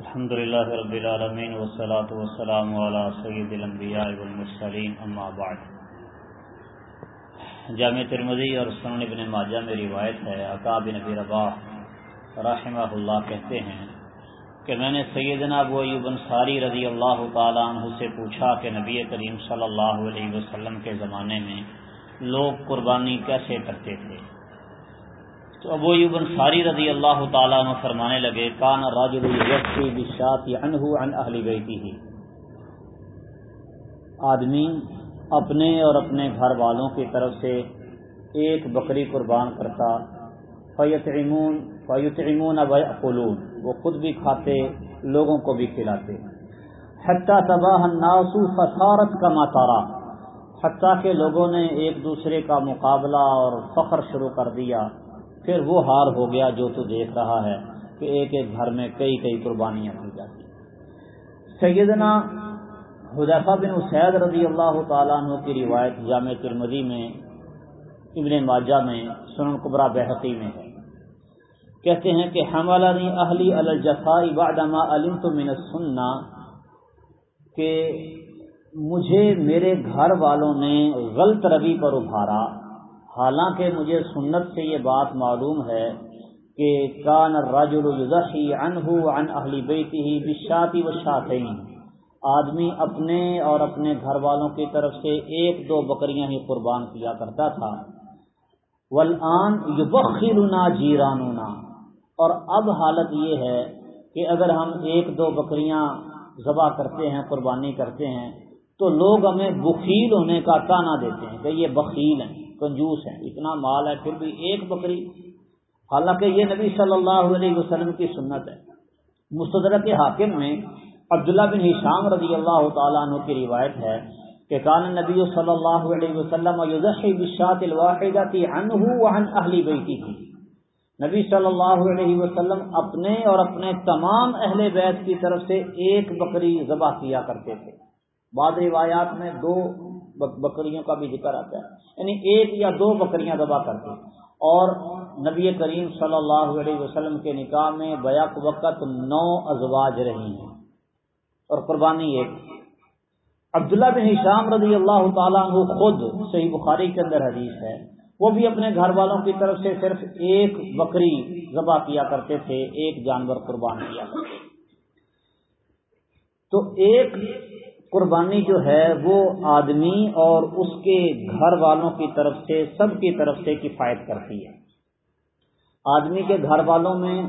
الحمد لله رب العالمين والصلاة والسلام على سيد الانبياء والمرسلين اما بعد۔ جامع ترمذی اور سنن ابن ماجہ میں روایت ہے، عطا بن نبی رباح رحمہ اللہ کہتے ہیں کہ میں نے سیدنا ابو ایوب انصاری رضی اللہ تعالی عنہ سے پوچھا کہ نبی کریم صلی اللہ علیہ وسلم کے زمانے میں لوگ قربانی کیسے کرتے تھے؟ تو ابو ایوب انصاری رضی اللہ تعالیٰ عنہ فرمانے لگے، کان راجل یکفی بشات عنہ عن اہل بیتی آدمی اپنے اور اپنے گھر والوں کی طرف سے ایک بکری قربان کرتا فیتعمون فیتعمون ویأکلون وہ خود بھی کھاتے، لوگوں کو بھی کھلاتے۔ حتی تباہ الناس فصارت کما تارا حتیٰ کہ لوگوں نے ایک دوسرے کا مقابلہ اور فخر شروع کر دیا۔ پھر وہ ہار ہو گیا جو تو دیکھ رہا ہے کہ ایک ایک گھر میں کئی کئی قربانیاں کی جاتی سیدنا حذیفہ بن اسید رضی اللہ تعالیٰ عنہ کی روایت جامع ترمدی میں، ابن ماجہ میں، سنن قبرا بحقی میں ہے۔ کہتے ہیں کہ حملانی اہلی الجفائی بعدما علمت من السنہ کہ مجھے میرے گھر والوں نے غلط روی پر ابھارا۔ حالانکہ مجھے سنت سے یہ بات معلوم ہے کہ کان راجل عنہ عن اہلی بیتی ہی بشاتی و آدمی اپنے اور اپنے گھر والوں کی طرف سے ایک دو بکریاں ہی قربان کیا کرتا تھا۔ ولآن یبخرنا جیراننا۔ اور اب حالت یہ ہے کہ اگر ہم ایک دو بکریاں ذبح کرتے ہیں، قربانی کرتے ہیں، تو لوگ ہمیں بخیل ہونے کا تانا دیتے ہیں کہ یہ بخیل ہیں۔ کنجوس ہیں، اتنا مال ہے، پھر بھی ایک بکری۔ حالانکہ یہ نبی صلی اللہ علیہ وسلم کی سنت ہے۔ مستدرک حاکم میں عبداللہ بن حشام رضی اللہ تعالیٰ عنہ کی روایت ہے کہ کان نبی صلی اللہ علیہ وسلم بشات عنہ وعن اہل بیتی تھی نبی صلی اللہ علیہ وسلم اپنے اور اپنے تمام اہل بیت کی طرف سے ایک بکری ذبح کیا کرتے تھے۔ بعض روایات میں دو بکریوں کا بھی ذکر آتا ہے۔ یعنی ایک یا دو بکریاں دبا کرتے اور نبی کریم صلی اللہ علیہ وسلم کے نکاح میں بیک وقت نو ازواج رہی ہیں اور قربانی ایک۔ عبداللہ بن شام رضی اللہ تعالیٰ عنہ خود صحیح بخاری کے اندر حدیث ہے۔ وہ بھی اپنے گھر والوں کی طرف سے صرف ایک بکری ذبح کیا کرتے تھے، ایک جانور قربان کیا۔ کرتے تو ایک قربانی جو ہے وہ آدمی اور اس کے گھر والوں کی طرف سے، سب کی طرف سے کفایت کرتی ہے۔ آدمی کے گھر والوں میں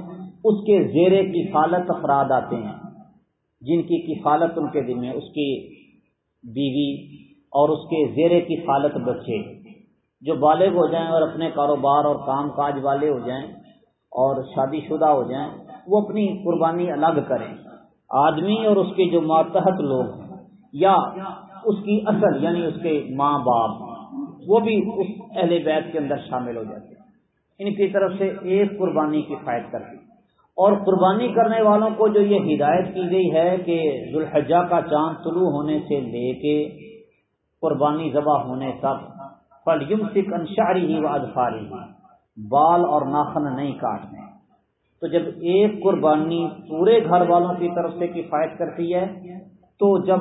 اس کے زیر کفالت افراد آتے ہیں۔ جن کی کفالت ان کے دل میں، اس کی بیوی اور اس کے زیر کفالت بچے۔ جو بالغ ہو جائیں اور اپنے کاروبار اور کام کاج والے ہو جائیں اور شادی شدہ ہو جائیں، وہ اپنی قربانی الگ کریں۔ آدمی اور اس کے جو ماتحت لوگ ہیں یا اس کی اصل یعنی اس کے ماں باپ، وہ بھی اس اہل بیت کے اندر شامل ہو جاتے ہیں۔ ان کی طرف سے ایک قربانی کی فائد کرتی اور قربانی کرنے والوں کو جو یہ ہدایت کی گئی ہے کہ ذوالحجہ کا چاند طلوع ہونے سے لے کے قربانی ذبح ہونے تک پل یم سکھ انشاری ہی و ادفاری ہی بال اور ناخن نہیں کاٹنے۔ تو جب ایک قربانی پورے گھر والوں کی طرف سے کفایت کرتی ہے تو جب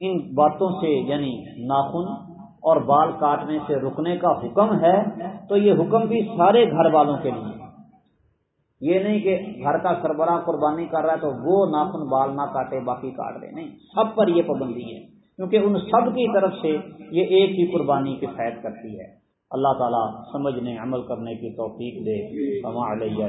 ان باتوں سے یعنی ناخن اور بال کاٹنے سے رکنے کا حکم ہے تو یہ حکم بھی سارے گھر والوں کے لیے یہ نہیں کہ گھر کا سربراہ قربانی کر رہا ہے تو وہ ناخن بال نہ کاٹے باقی کاٹ دے۔ نہیں سب پر یہ پابندی ہے۔ کیونکہ ان سب کی طرف سے یہ ایک ہی قربانی کی فیض کرتی ہے۔ اللہ تعالیٰ سمجھنے عمل کرنے کی توفیق دے۔ علیہ